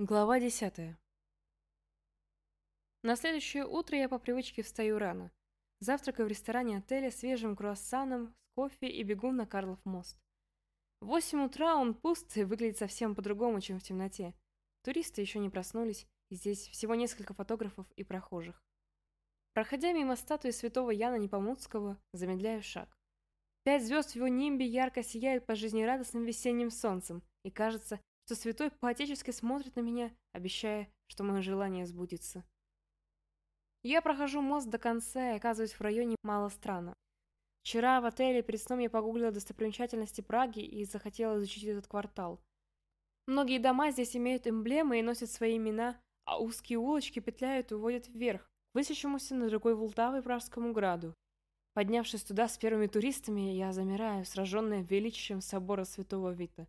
Глава 10. На следующее утро я по привычке встаю рано. Завтракаю в ресторане отеля свежим круассаном, с кофе и бегу на Карлов мост. В 8 утра он пуст и выглядит совсем по-другому, чем в темноте. Туристы еще не проснулись, и здесь всего несколько фотографов и прохожих. Проходя мимо статуи святого Яна Непомуцкого, замедляю шаг. Пять звезд в его нимбе ярко сияют под жизнерадостным весенним солнцем, и кажется, что святой поотечески смотрит на меня, обещая, что мое желание сбудется. Я прохожу мост до конца и оказываюсь в районе Малострана. Вчера в отеле перед сном я погуглила достопримечательности Праги и захотела изучить этот квартал. Многие дома здесь имеют эмблемы и носят свои имена, а узкие улочки петляют и уводят вверх, к высящемуся на другой Волтавой Пражскому граду. Поднявшись туда с первыми туристами, я замираю, сраженная величием собора Святого Вита.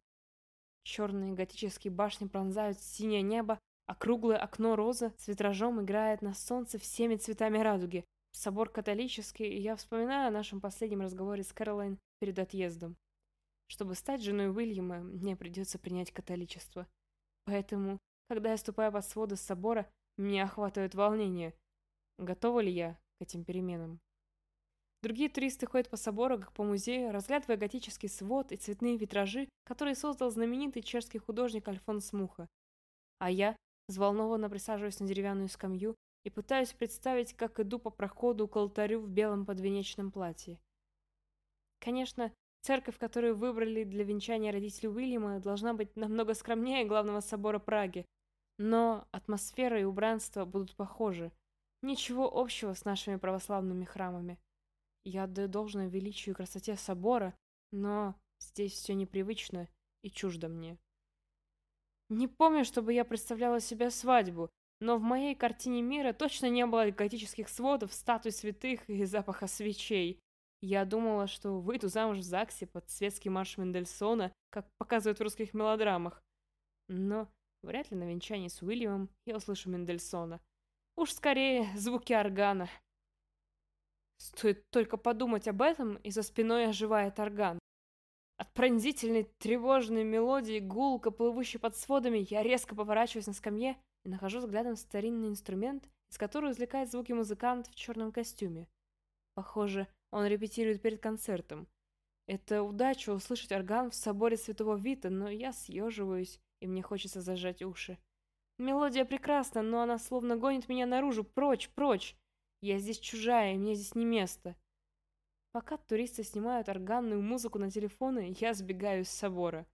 Черные готические башни пронзают синее небо, а круглое окно роза с витражом играет на солнце всеми цветами радуги. Собор католический, и я вспоминаю о нашем последнем разговоре с Кэролайн перед отъездом. Чтобы стать женой Уильяма, мне придется принять католичество. Поэтому, когда я ступаю под своды собора, меня охватывает волнение. Готова ли я к этим переменам? Другие туристы ходят по собору, как по музею, разглядывая готический свод и цветные витражи, которые создал знаменитый чешский художник Альфонс Муха. А я взволнованно присаживаюсь на деревянную скамью и пытаюсь представить, как иду по проходу к алтарю в белом подвенечном платье. Конечно, церковь, которую выбрали для венчания родителей Уильяма, должна быть намного скромнее главного собора Праги, но атмосфера и убранство будут похожи. Ничего общего с нашими православными храмами. Я отдаю должное величию и красоте собора, но здесь все непривычно и чуждо мне. Не помню, чтобы я представляла себе свадьбу, но в моей картине мира точно не было готических сводов, статуй святых и запаха свечей. Я думала, что выйду замуж в ЗАГСе под светский марш Мендельсона, как показывают в русских мелодрамах. Но вряд ли на венчании с Уильямом я услышу Мендельсона. Уж скорее звуки органа. Стоит только подумать об этом, и за спиной оживает орган. От пронзительной тревожной мелодии, гулко плывущей под сводами, я резко поворачиваюсь на скамье и нахожу взглядом старинный инструмент, из которого извлекает звуки музыкант в черном костюме. Похоже, он репетирует перед концертом. Это удача услышать орган в соборе Святого Вита, но я съеживаюсь, и мне хочется зажать уши. Мелодия прекрасна, но она словно гонит меня наружу, прочь, прочь. Я здесь чужая, мне здесь не место. Пока туристы снимают органную музыку на телефоны, я сбегаю из собора.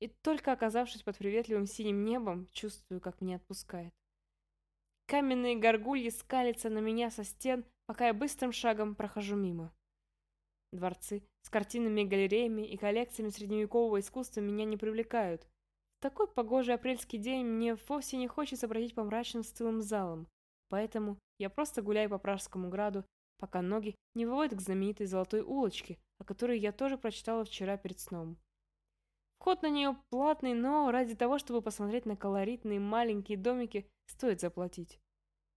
И только оказавшись под приветливым синим небом, чувствую, как меня отпускает. Каменные горгульи скалятся на меня со стен, пока я быстрым шагом прохожу мимо. Дворцы с картинами и галереями и коллекциями средневекового искусства меня не привлекают. В такой погожий апрельский день мне вовсе не хочется бродить по мрачным стылым залам. Поэтому я просто гуляю по Пражскому граду, пока ноги не выводят к знаменитой Золотой улочке, о которой я тоже прочитала вчера перед сном. Вход на нее платный, но ради того, чтобы посмотреть на колоритные маленькие домики, стоит заплатить.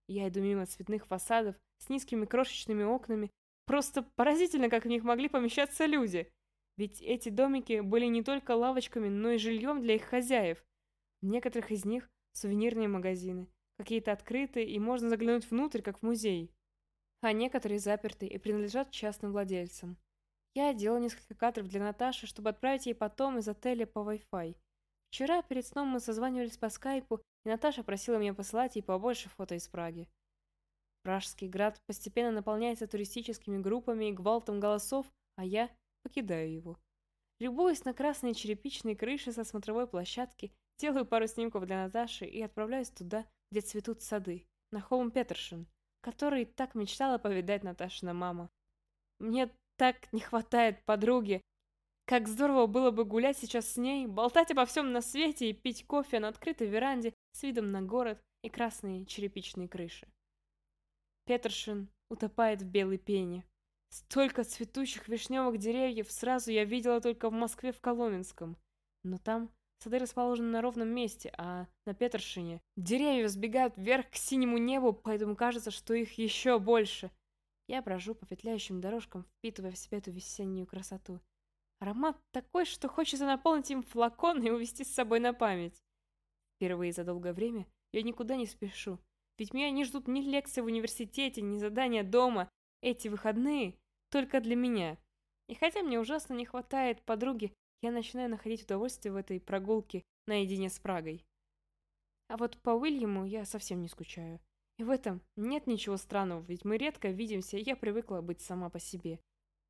Я иду мимо цветных фасадов с низкими крошечными окнами. Просто поразительно, как в них могли помещаться люди. Ведь эти домики были не только лавочками, но и жильем для их хозяев. В некоторых из них сувенирные магазины, Какие-то открыты, и можно заглянуть внутрь, как в музей. А некоторые заперты и принадлежат частным владельцам. Я делала несколько кадров для Наташи, чтобы отправить ей потом из отеля по Wi-Fi. Вчера перед сном мы созванивались по скайпу, и Наташа просила меня посылать ей побольше фото из Праги. Пражский град постепенно наполняется туристическими группами и гвалтом голосов, а я покидаю его. Любуясь на красные черепичные крыши со смотровой площадки, делаю пару снимков для Наташи и отправляюсь туда, где цветут сады, на холм Петершин, который так мечтала повидать Наташина мама. Мне так не хватает подруги. Как здорово было бы гулять сейчас с ней, болтать обо всем на свете и пить кофе на открытой веранде с видом на город и красные черепичные крыши. Петершин утопает в белой пене. Столько цветущих вишневых деревьев сразу я видела только в Москве в Коломенском. Но там Сады расположены на ровном месте, а на Петершине деревья сбегают вверх к синему небу, поэтому кажется, что их еще больше. Я брожу по петляющим дорожкам, впитывая в себя эту весеннюю красоту. Аромат такой, что хочется наполнить им флакон и увезти с собой на память. Впервые за долгое время я никуда не спешу. Ведь меня не ждут ни лекции в университете, ни задания дома. Эти выходные только для меня. И хотя мне ужасно не хватает подруги, я начинаю находить удовольствие в этой прогулке наедине с Прагой. А вот по Уильяму я совсем не скучаю. И в этом нет ничего странного, ведь мы редко видимся, и я привыкла быть сама по себе.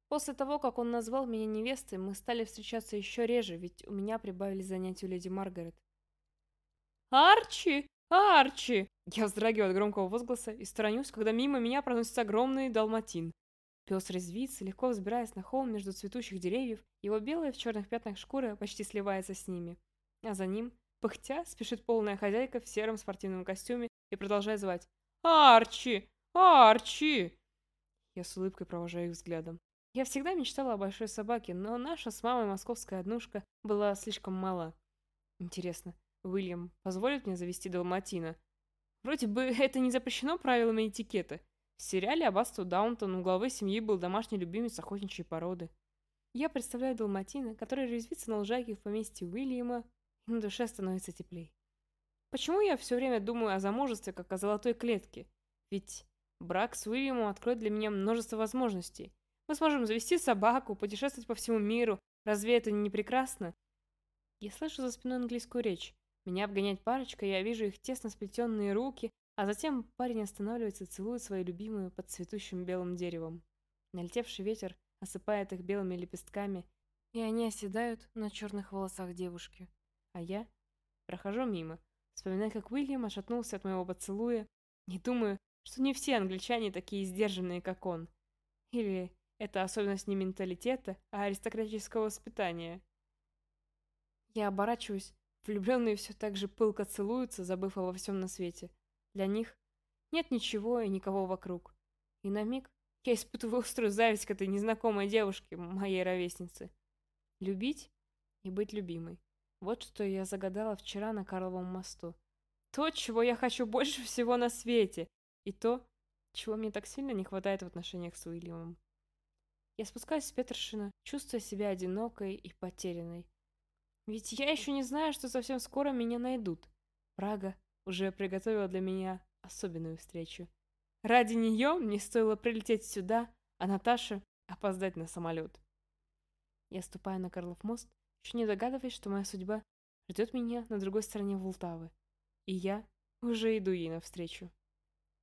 После того, как он назвал меня невестой, мы стали встречаться еще реже, ведь у меня прибавили занятия у леди Маргарет. «Арчи! Арчи!» Я вздрагиваю от громкого возгласа и сторонюсь, когда мимо меня проносится огромный далматин. Пес резвится, легко взбираясь на холм между цветущих деревьев, его белая в черных пятнах шкура почти сливается с ними. А за ним, пыхтя, спешит полная хозяйка в сером спортивном костюме и продолжает звать «Арчи! Арчи!» Я с улыбкой провожаю их взглядом. Я всегда мечтала о большой собаке, но наша с мамой московская однушка была слишком мала. Интересно, Уильям позволит мне завести далматина? Вроде бы это не запрещено правилами этикета. В сериале «Аббатство Даунтон» у главы семьи был домашний любимец охотничьей породы. Я представляю далматина, который резвится на лужайке в поместье Уильяма, и на душе становится теплей. Почему я все время думаю о замужестве, как о золотой клетке? Ведь брак с Уильямом откроет для меня множество возможностей. Мы сможем завести собаку, путешествовать по всему миру. Разве это не прекрасно? Я слышу за спиной английскую речь. Меня обгоняет парочка, я вижу их тесно сплетенные руки, а затем парень останавливается и целует свою любимую под цветущим белым деревом. Налетевший ветер осыпает их белыми лепестками, и они оседают на черных волосах девушки. А я прохожу мимо, вспоминая, как Уильям отшатнулся от моего поцелуя, и думаю, что не все англичане такие сдержанные, как он. Или это особенность не менталитета, а аристократического воспитания. Я оборачиваюсь, влюбленные все так же пылко целуются, забыв обо всем на свете. Для них нет ничего и никого вокруг. И на миг я испытываю острую зависть к этой незнакомой девушке, моей ровеснице. Любить и быть любимой. Вот что я загадала вчера на Карловом мосту. То, чего я хочу больше всего на свете. И то, чего мне так сильно не хватает в отношениях с Уильямом. Я спускаюсь с Петершина, чувствуя себя одинокой и потерянной. Ведь я еще не знаю, что совсем скоро меня найдут. Прага уже приготовила для меня особенную встречу. Ради нее мне стоило прилететь сюда, а Наташа опоздать на самолет. Я ступаю на Карлов мост, еще не догадываясь, что моя судьба ждет меня на другой стороне Волтавы. И я уже иду ей навстречу.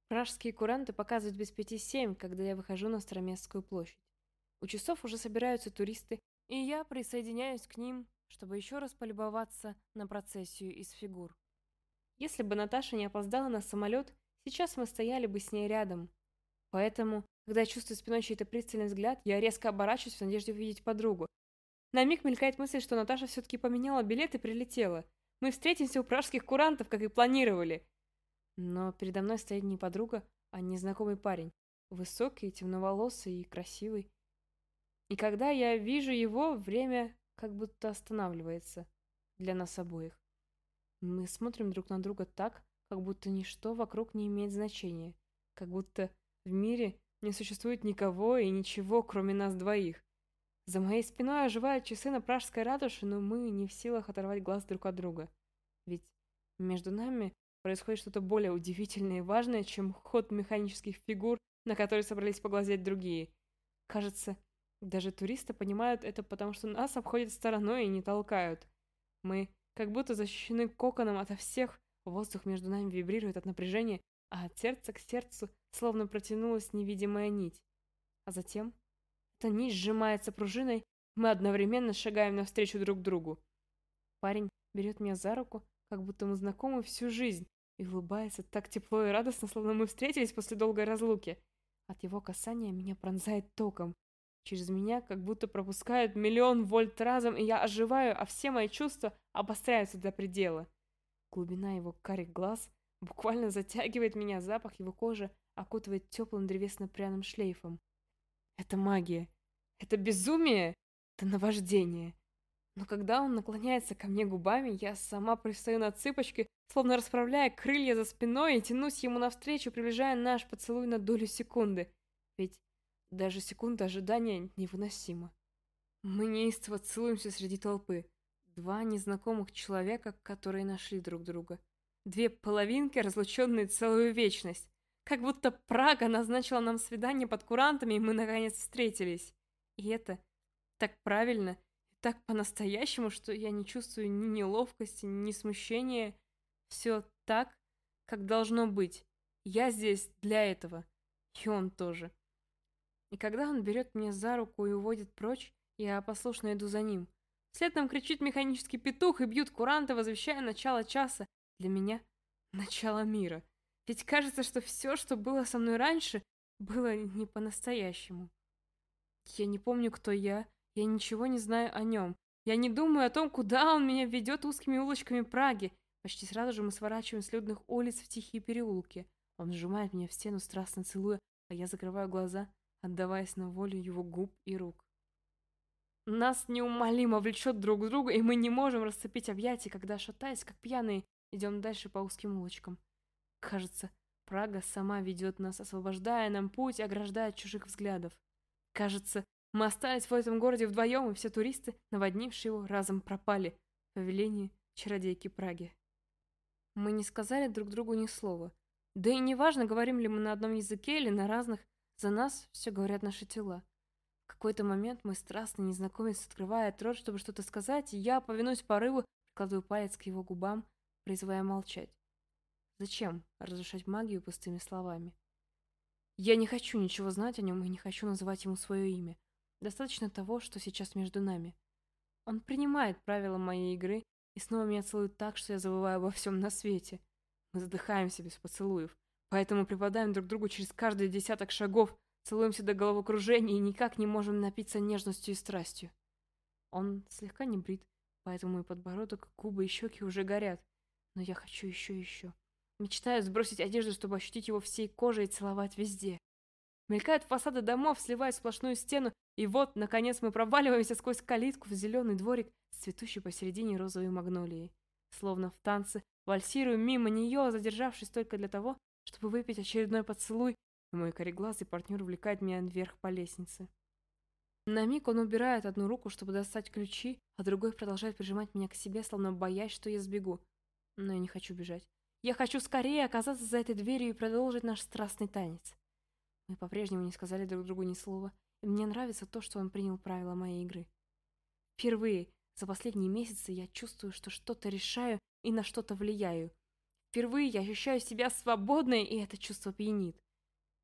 Пражские куранты показывают без пяти семь, когда я выхожу на Староместскую площадь. У часов уже собираются туристы, и я присоединяюсь к ним, чтобы еще раз полюбоваться на процессию из фигур. Если бы Наташа не опоздала на самолет, сейчас мы стояли бы с ней рядом. Поэтому, когда я чувствую спиной чей-то пристальный взгляд, я резко оборачиваюсь в надежде увидеть подругу. На миг мелькает мысль, что Наташа все-таки поменяла билет и прилетела. Мы встретимся у пражских курантов, как и планировали. Но передо мной стоит не подруга, а незнакомый парень. Высокий, темноволосый и красивый. И когда я вижу его, время как будто останавливается для нас обоих. Мы смотрим друг на друга так, как будто ничто вокруг не имеет значения, как будто в мире не существует никого и ничего, кроме нас двоих. За моей спиной оживают часы на пражской ратуше, но мы не в силах оторвать глаз друг от друга. Ведь между нами происходит что-то более удивительное и важное, чем ход механических фигур, на которые собрались поглазеть другие. Кажется, даже туристы понимают это, потому что нас обходят стороной и не толкают. Мы как будто защищены коконом ото всех, воздух между нами вибрирует от напряжения, а от сердца к сердцу словно протянулась невидимая нить. А затем эта нить сжимается пружиной, мы одновременно шагаем навстречу друг другу. Парень берет меня за руку, как будто мы знакомы всю жизнь, и улыбается так тепло и радостно, словно мы встретились после долгой разлуки. От его касания меня пронзает током. Через меня как будто пропускают миллион вольт разом, и я оживаю, а все мои чувства обостряются до предела. Глубина его карих глаз буквально затягивает меня, запах его кожи окутывает теплым древесно-пряным шлейфом. Это магия. Это безумие. Это наваждение. Но когда он наклоняется ко мне губами, я сама пристаю на цыпочки, словно расправляя крылья за спиной и тянусь ему навстречу, приближая наш поцелуй на долю секунды. Ведь даже секунда ожидания невыносима. Мы неистово целуемся среди толпы. Два незнакомых человека, которые нашли друг друга. Две половинки, разлученные целую вечность. Как будто Прага назначила нам свидание под курантами, и мы наконец встретились. И это так правильно, так по-настоящему, что я не чувствую ни неловкости, ни смущения. Все так, как должно быть. Я здесь для этого. И он тоже. И когда он берет меня за руку и уводит прочь, я послушно иду за ним. Вслед нам кричит механический петух и бьют куранты, возвещая начало часа. Для меня начало мира. Ведь кажется, что все, что было со мной раньше, было не по-настоящему. Я не помню, кто я, я ничего не знаю о нем. Я не думаю о том, куда он меня ведет узкими улочками Праги. Почти сразу же мы сворачиваем с людных улиц в тихие переулки. Он сжимает меня в стену, страстно целуя, а я закрываю глаза, отдаваясь на волю его губ и рук. Нас неумолимо влечет друг к другу, и мы не можем расцепить объятия, когда, шатаясь, как пьяные, идем дальше по узким улочкам. Кажется, Прага сама ведет нас, освобождая нам путь и ограждая от чужих взглядов. Кажется, мы остались в этом городе вдвоем, и все туристы, наводнившие его, разом пропали по велению чародейки Праги. Мы не сказали друг другу ни слова. Да и неважно, говорим ли мы на одном языке или на разных, за нас все говорят наши тела. В какой-то момент мой страстный незнакомец открывает рот, чтобы что-то сказать, и я, повинуюсь порыву, прикладываю палец к его губам, призывая молчать. Зачем разрушать магию пустыми словами? Я не хочу ничего знать о нем и не хочу называть ему свое имя. Достаточно того, что сейчас между нами. Он принимает правила моей игры и снова меня целует так, что я забываю обо всем на свете. Мы задыхаемся без поцелуев, поэтому припадаем друг другу через каждый десяток шагов, Целуемся до головокружения и никак не можем напиться нежностью и страстью. Он слегка не брит, поэтому мой подбородок, губы и щеки уже горят. Но я хочу еще и еще. Мечтаю сбросить одежду, чтобы ощутить его всей кожей и целовать везде. Мелькают фасады домов, сливая сплошную стену, и вот, наконец, мы проваливаемся сквозь калитку в зеленый дворик с цветущей посередине розовой магнолией. Словно в танце, вальсируем мимо нее, задержавшись только для того, чтобы выпить очередной поцелуй мой кореглазый партнер увлекает меня вверх по лестнице. На миг он убирает одну руку, чтобы достать ключи, а другой продолжает прижимать меня к себе, словно боясь, что я сбегу. Но я не хочу бежать. Я хочу скорее оказаться за этой дверью и продолжить наш страстный танец. Мы по-прежнему не сказали друг другу ни слова, и мне нравится то, что он принял правила моей игры. Впервые за последние месяцы я чувствую, что что-то решаю и на что-то влияю. Впервые я ощущаю себя свободной, и это чувство пьянит.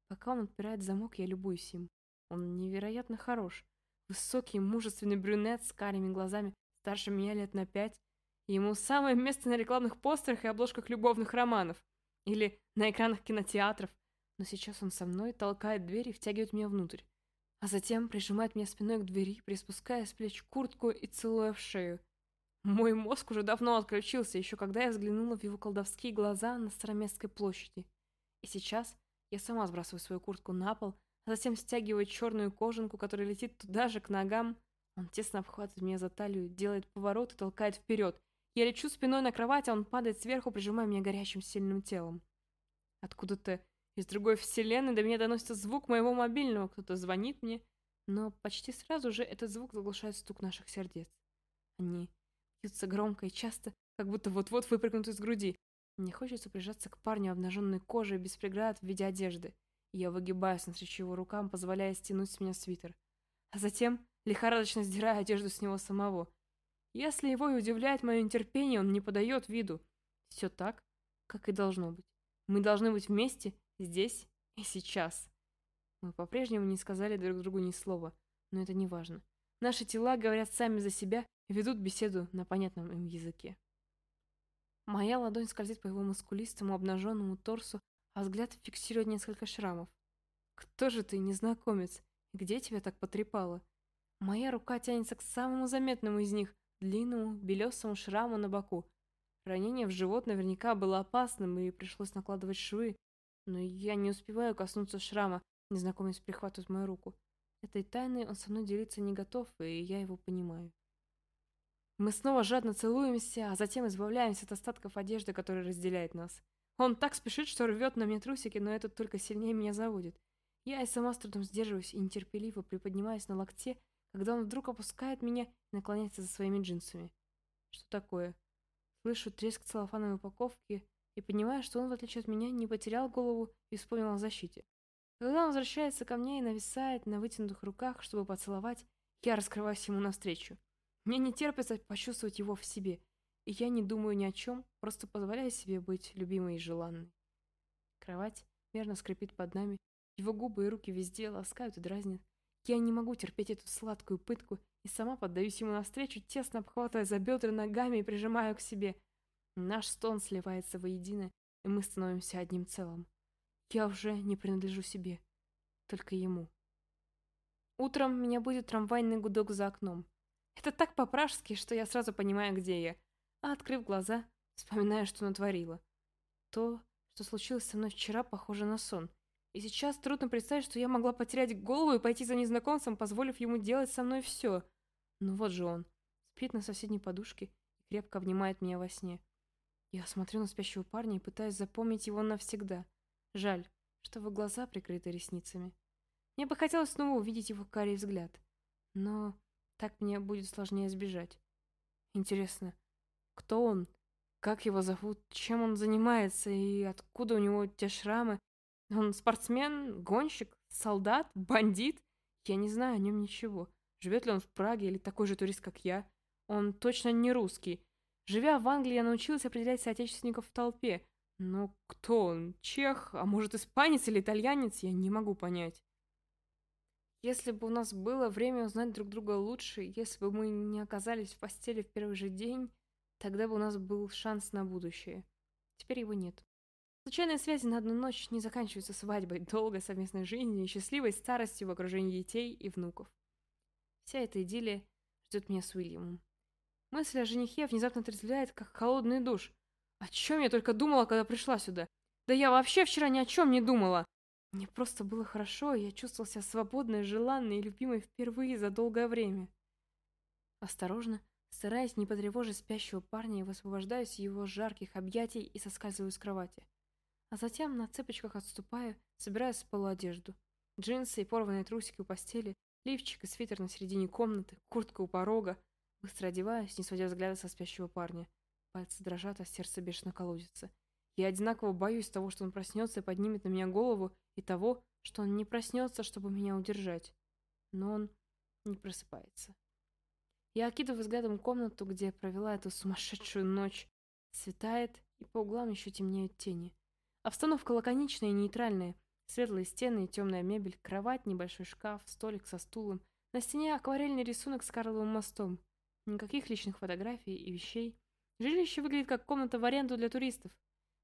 Пока он отпирает замок, я любуюсь им. Он невероятно хорош. Высокий, мужественный брюнет с карими глазами, старше меня лет на пять. Ему самое место на рекламных постерах и обложках любовных романов. Или на экранах кинотеатров. Но сейчас он со мной толкает дверь и втягивает меня внутрь. А затем прижимает меня спиной к двери, приспуская с плеч куртку и целуя в шею. Мой мозг уже давно отключился, еще когда я взглянула в его колдовские глаза на Староместской площади. И сейчас я сама сбрасываю свою куртку на пол, а затем стягиваю черную кожанку, которая летит туда же, к ногам. Он тесно обхватывает меня за талию, делает поворот и толкает вперед. Я лечу спиной на кровать, а он падает сверху, прижимая меня горячим сильным телом. Откуда-то из другой вселенной до меня доносится звук моего мобильного, кто-то звонит мне, но почти сразу же этот звук заглушает стук наших сердец. Они бьются громко и часто, как будто вот-вот выпрыгнут из груди, мне хочется прижаться к парню обнаженной кожей без преград в виде одежды. я выгибаюсь навстречу его рукам, позволяя стянуть с меня свитер. А затем лихорадочно сдираю одежду с него самого. Если его и удивляет мое нетерпение, он не подает виду. Все так, как и должно быть. Мы должны быть вместе, здесь и сейчас. Мы по-прежнему не сказали друг другу ни слова, но это не важно. Наши тела говорят сами за себя ведут беседу на понятном им языке. Моя ладонь скользит по его мускулистому обнаженному торсу, а взгляд фиксирует несколько шрамов. «Кто же ты, незнакомец? Где тебя так потрепало?» Моя рука тянется к самому заметному из них, длинному, белесому шраму на боку. Ранение в живот наверняка было опасным, и пришлось накладывать швы. Но я не успеваю коснуться шрама, незнакомец прихватывает мою руку. Этой тайной он со мной делиться не готов, и я его понимаю. Мы снова жадно целуемся, а затем избавляемся от остатков одежды, которая разделяет нас. Он так спешит, что рвет на мне трусики, но это только сильнее меня заводит. Я и сама с трудом сдерживаюсь и нетерпеливо приподнимаюсь на локте, когда он вдруг опускает меня и наклоняется за своими джинсами. Что такое? Слышу треск целлофановой упаковки и понимаю, что он, в отличие от меня, не потерял голову и вспомнил о защите. Когда он возвращается ко мне и нависает на вытянутых руках, чтобы поцеловать, я раскрываюсь ему навстречу. Мне не терпится почувствовать его в себе, и я не думаю ни о чем, просто позволяю себе быть любимой и желанной. Кровать мерно скрипит под нами, его губы и руки везде ласкают и дразнят. Я не могу терпеть эту сладкую пытку и сама поддаюсь ему навстречу, тесно обхватывая за бедра ногами и прижимаю к себе. Наш стон сливается воедино, и мы становимся одним целым. Я уже не принадлежу себе, только ему. Утром меня будет трамвайный гудок за окном. Это так по-пражски, что я сразу понимаю, где я. А открыв глаза, вспоминаю, что натворила. То, что случилось со мной вчера, похоже на сон. И сейчас трудно представить, что я могла потерять голову и пойти за незнакомцем, позволив ему делать со мной все. Но вот же он. Спит на соседней подушке и крепко обнимает меня во сне. Я смотрю на спящего парня и пытаюсь запомнить его навсегда. Жаль, что его глаза прикрыты ресницами. Мне бы хотелось снова увидеть его карий взгляд. Но так мне будет сложнее сбежать. Интересно, кто он? Как его зовут? Чем он занимается? И откуда у него те шрамы? Он спортсмен, гонщик, солдат, бандит? Я не знаю о нем ничего. Живет ли он в Праге или такой же турист, как я? Он точно не русский. Живя в Англии, я научилась определять соотечественников в толпе. Но кто он? Чех? А может, испанец или итальянец? Я не могу понять. Если бы у нас было время узнать друг друга лучше, если бы мы не оказались в постели в первый же день, тогда бы у нас был шанс на будущее. Теперь его нет. Случайные связи на одну ночь не заканчиваются свадьбой, долгой совместной жизнью и счастливой старостью в окружении детей и внуков. Вся эта идиллия ждет меня с Уильямом. Мысль о женихе внезапно отрезвляет, как холодный душ. О чем я только думала, когда пришла сюда? Да я вообще вчера ни о чем не думала. Мне просто было хорошо, и я чувствовала себя свободной, желанной и любимой впервые за долгое время. Осторожно, стараясь не потревожить спящего парня, я высвобождаюсь из его жарких объятий и соскальзываю с кровати а затем на цепочках отступаю, собирая с полу одежду. Джинсы и порванные трусики у постели, лифчик и свитер на середине комнаты, куртка у порога. Быстро одеваюсь, не сводя взгляда со спящего парня. Пальцы дрожат, а сердце бешено колодится. Я одинаково боюсь того, что он проснется и поднимет на меня голову, и того, что он не проснется, чтобы меня удержать. Но он не просыпается. Я окидываю взглядом комнату, где провела эту сумасшедшую ночь. Светает, и по углам еще темнеют тени. Обстановка лаконичная и нейтральная. Светлые стены и темная мебель, кровать, небольшой шкаф, столик со стулом. На стене акварельный рисунок с Карловым мостом. Никаких личных фотографий и вещей. Жилище выглядит как комната в аренду для туристов.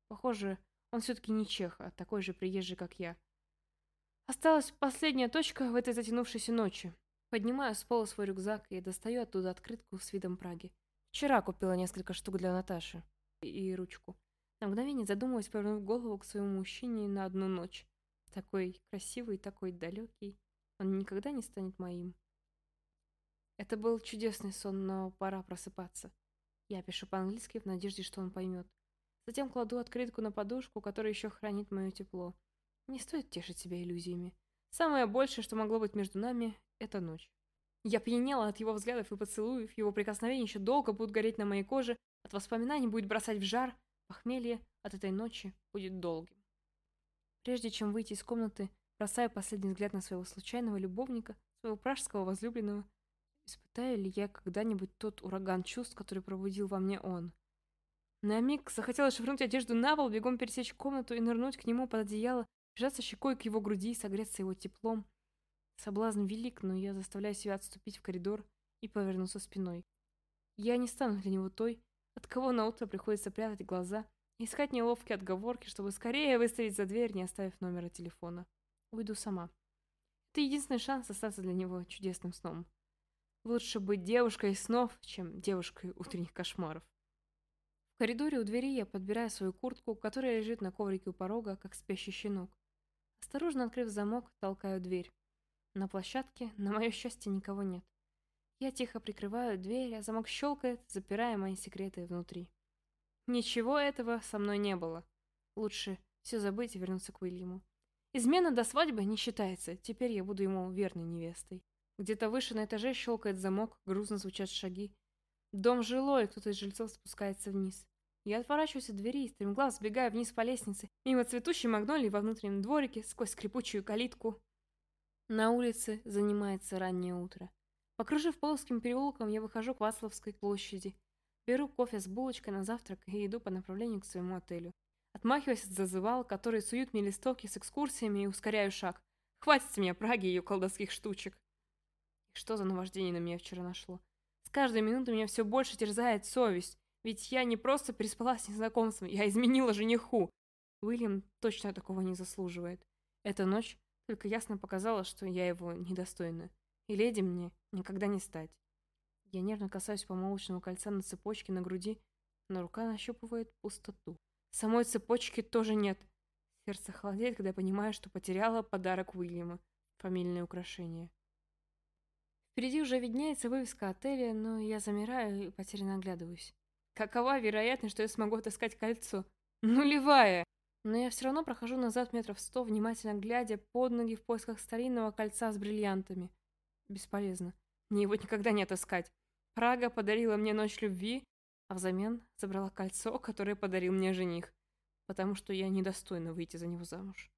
Похоже, он все-таки не чех, а такой же приезжий, как я. Осталась последняя точка в этой затянувшейся ночи. Поднимаю с пола свой рюкзак и достаю оттуда открытку с видом Праги. Вчера купила несколько штук для Наташи. И ручку. На мгновение задумалась, повернув голову к своему мужчине на одну ночь. Такой красивый, такой далекий. Он никогда не станет моим. Это был чудесный сон, но пора просыпаться. Я пишу по-английски в надежде, что он поймет. Затем кладу открытку на подушку, которая еще хранит мое тепло. Не стоит тешить себя иллюзиями. Самое большее, что могло быть между нами, это ночь. Я пьянела от его взглядов и поцелуев, его прикосновения еще долго будут гореть на моей коже, от воспоминаний будет бросать в жар, Похмелье от этой ночи будет долгим. Прежде чем выйти из комнаты, бросаю последний взгляд на своего случайного любовника, своего пражского возлюбленного. Испытаю ли я когда-нибудь тот ураган чувств, который пробудил во мне он? На миг захотелось швырнуть одежду на пол, бегом пересечь комнату и нырнуть к нему под одеяло, прижаться щекой к его груди и согреться его теплом. Соблазн велик, но я заставляю себя отступить в коридор и повернуться спиной. Я не стану для него той, от кого на утро приходится прятать глаза, искать неловкие отговорки, чтобы скорее выставить за дверь, не оставив номера телефона. Уйду сама. Это единственный шанс остаться для него чудесным сном. Лучше быть девушкой снов, чем девушкой утренних кошмаров. В коридоре у двери я подбираю свою куртку, которая лежит на коврике у порога, как спящий щенок. Осторожно открыв замок, толкаю дверь. На площадке, на мое счастье, никого нет. Я тихо прикрываю дверь, а замок щелкает, запирая мои секреты внутри. Ничего этого со мной не было. Лучше все забыть и вернуться к Уильяму. Измена до свадьбы не считается, теперь я буду ему верной невестой. Где-то выше на этаже щелкает замок, грузно звучат шаги. Дом жилой, кто-то из жильцов спускается вниз. Я отворачиваюсь от двери и стремглав сбегаю вниз по лестнице, мимо цветущей магнолии во внутреннем дворике, сквозь скрипучую калитку. На улице занимается раннее утро. Покружив Полоским переулком, я выхожу к Вацлавской площади. Беру кофе с булочкой на завтрак и иду по направлению к своему отелю. Отмахиваясь от зазывал, которые суют мне листовки с экскурсиями и ускоряю шаг. Хватит с меня Праги и ее колдовских штучек. Что за наваждение на меня вчера нашло? С каждой минутой меня все больше терзает совесть. Ведь я не просто переспала с незнакомцем, я изменила жениху. Уильям точно такого не заслуживает. Эта ночь только ясно показала, что я его недостойна. И леди мне никогда не стать. Я нервно касаюсь помолочного кольца на цепочке на груди, но рука нащупывает пустоту. Самой цепочки тоже нет. Сердце холодеет, когда я понимаю, что потеряла подарок Уильяма. Фамильное украшение. Впереди уже виднеется вывеска отеля, но я замираю и потерянно оглядываюсь. Какова вероятность, что я смогу отыскать кольцо? Нулевая! Но я все равно прохожу назад метров сто, внимательно глядя под ноги в поисках старинного кольца с бриллиантами. Бесполезно. Мне его никогда не отыскать. Прага подарила мне ночь любви, а взамен забрала кольцо, которое подарил мне жених, потому что я недостойна выйти за него замуж.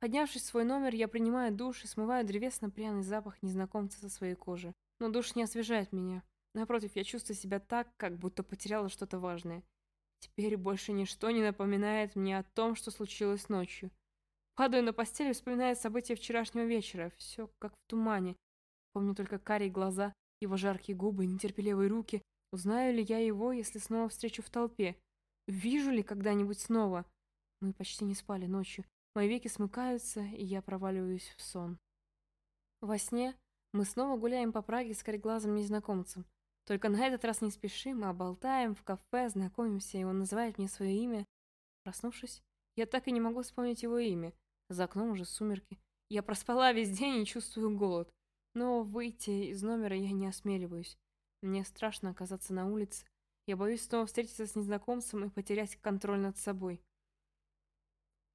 Поднявшись в свой номер, я принимаю душ и смываю древесно-пряный запах незнакомца со своей кожи. Но душ не освежает меня. Напротив, я чувствую себя так, как будто потеряла что-то важное. Теперь больше ничто не напоминает мне о том, что случилось ночью. Падаю на постель и вспоминаю события вчерашнего вечера. Все как в тумане. Помню только карие глаза, его жаркие губы, нетерпеливые руки. Узнаю ли я его, если снова встречу в толпе? Вижу ли когда-нибудь снова? Мы почти не спали ночью. Мои веки смыкаются, и я проваливаюсь в сон. Во сне мы снова гуляем по Праге с кореглазым незнакомцем. Только на этот раз не спешим, а болтаем в кафе, знакомимся, и он называет мне свое имя. Проснувшись, я так и не могу вспомнить его имя. За окном уже сумерки. Я проспала весь день и чувствую голод. Но выйти из номера я не осмеливаюсь. Мне страшно оказаться на улице. Я боюсь снова встретиться с незнакомцем и потерять контроль над собой.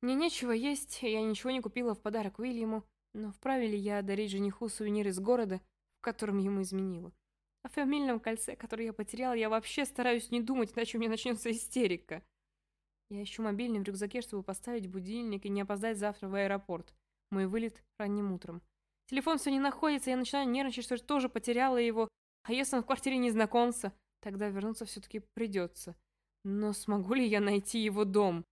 Мне нечего есть, я ничего не купила в подарок Уильяму, но вправе ли я дарить жениху сувенир из города, в котором ему изменила? О фамильном кольце, которое я потеряла, я вообще стараюсь не думать, иначе у меня начнется истерика. Я ищу мобильный в рюкзаке, чтобы поставить будильник и не опоздать завтра в аэропорт. Мой вылет ранним утром. Телефон все не находится, я начинаю нервничать, что тоже потеряла его. А если он в квартире незнакомца, тогда вернуться все-таки придется. Но смогу ли я найти его дом?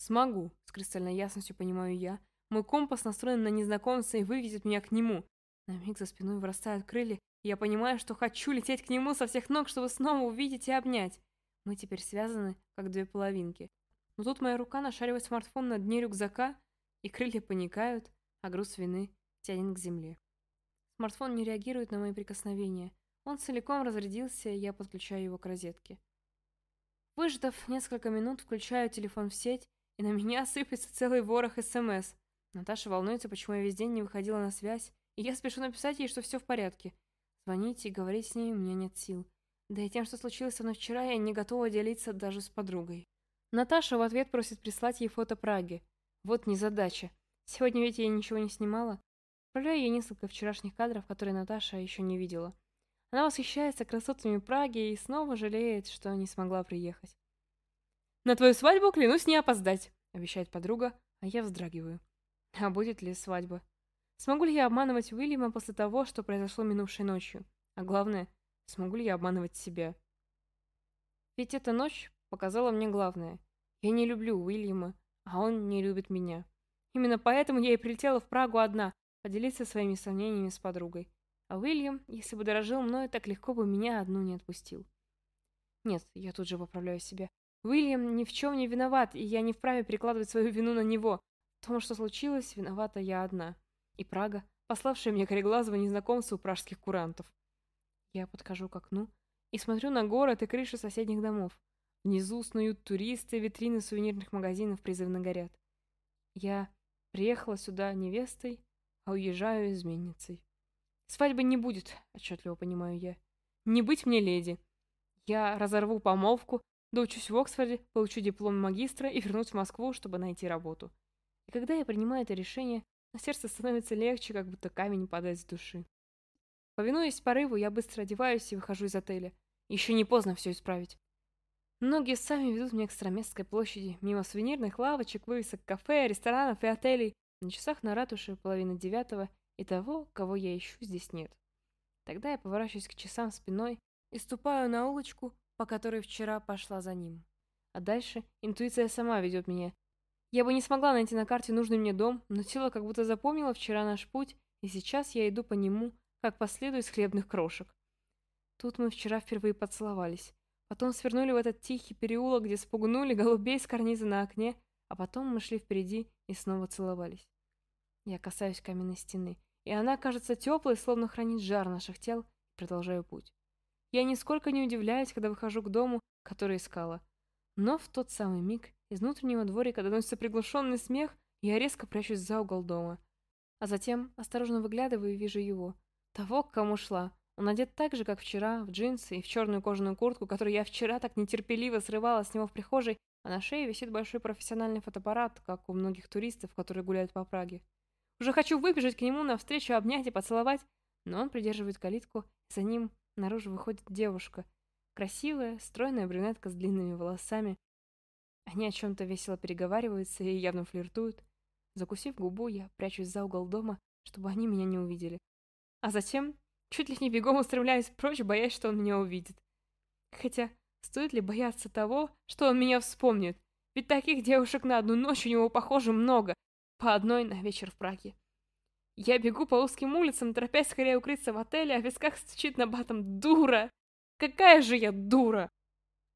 Смогу, с кристальной ясностью понимаю я. Мой компас настроен на незнакомца и выведет меня к нему. На миг за спиной вырастают крылья, и я понимаю, что хочу лететь к нему со всех ног, чтобы снова увидеть и обнять. Мы теперь связаны, как две половинки. Но тут моя рука нашаривает смартфон на дне рюкзака, и крылья паникают, а груз вины тянет к земле. Смартфон не реагирует на мои прикосновения. Он целиком разрядился, и я подключаю его к розетке. Выждав несколько минут, включаю телефон в сеть, и на меня сыпется целый ворох СМС. Наташа волнуется, почему я весь день не выходила на связь, и я спешу написать ей, что все в порядке. Звонить и говорить с ней у меня нет сил. Да и тем, что случилось со мной вчера, я не готова делиться даже с подругой. Наташа в ответ просит прислать ей фото Праги. Вот незадача. Сегодня ведь я ничего не снимала. Отправляю ей несколько вчерашних кадров, которые Наташа еще не видела. Она восхищается красотами Праги и снова жалеет, что не смогла приехать. «На твою свадьбу клянусь не опоздать», — обещает подруга, а я вздрагиваю. А будет ли свадьба? Смогу ли я обманывать Уильяма после того, что произошло минувшей ночью? А главное, смогу ли я обманывать себя? Ведь эта ночь показала мне главное. Я не люблю Уильяма, а он не любит меня. Именно поэтому я и прилетела в Прагу одна, поделиться своими сомнениями с подругой. А Уильям, если бы дорожил мной, так легко бы меня одну не отпустил. Нет, я тут же поправляю себя. Уильям ни в чем не виноват, и я не вправе перекладывать свою вину на него. В том, что случилось, виновата я одна. И Прага, пославшая мне кореглазого незнакомца у пражских курантов. Я подхожу к окну и смотрю на город и крыши соседних домов. Внизу снуют туристы, витрины сувенирных магазинов призывно горят. Я приехала сюда невестой, а уезжаю изменницей. Свадьбы не будет, отчетливо понимаю я. Не быть мне леди. Я разорву помолвку, доучусь в Оксфорде, получу диплом магистра и вернусь в Москву, чтобы найти работу. И когда я принимаю это решение, на сердце становится легче, как будто камень падает с души. Повинуясь порыву, я быстро одеваюсь и выхожу из отеля. Еще не поздно все исправить. Ноги сами ведут меня к Староместской площади, мимо сувенирных лавочек, вывесок кафе, ресторанов и отелей. На часах на ратуше половина девятого, и того, кого я ищу, здесь нет. Тогда я поворачиваюсь к часам спиной и ступаю на улочку, по которой вчера пошла за ним. А дальше интуиция сама ведет меня. Я бы не смогла найти на карте нужный мне дом, но тело как будто запомнило вчера наш путь, и сейчас я иду по нему, как по следу из хлебных крошек. Тут мы вчера впервые поцеловались. Потом свернули в этот тихий переулок, где спугнули голубей с карниза на окне, а потом мы шли впереди и снова целовались. Я касаюсь каменной стены, и она кажется теплой, словно хранит жар наших тел, и продолжаю путь. Я нисколько не удивляюсь, когда выхожу к дому, который искала. Но в тот самый миг из внутреннего дворика доносится приглушенный смех, и я резко прячусь за угол дома. А затем осторожно выглядываю и вижу его. Того, к кому шла, он одет так же, как вчера, в джинсы и в черную кожаную куртку, которую я вчера так нетерпеливо срывала с него в прихожей, а на шее висит большой профессиональный фотоаппарат, как у многих туристов, которые гуляют по Праге. Уже хочу выбежать к нему навстречу, обнять и поцеловать, но он придерживает калитку, за ним наружу выходит девушка. Красивая, стройная брюнетка с длинными волосами. Они о чем-то весело переговариваются и явно флиртуют. Закусив губу, я прячусь за угол дома, чтобы они меня не увидели. А затем Чуть ли не бегом устремляюсь прочь, боясь, что он меня увидит. Хотя, стоит ли бояться того, что он меня вспомнит? Ведь таких девушек на одну ночь у него, похоже, много. По одной на вечер в Праге. Я бегу по узким улицам, торопясь скорее укрыться в отеле, а в висках стучит на батом «Дура!» Какая же я дура!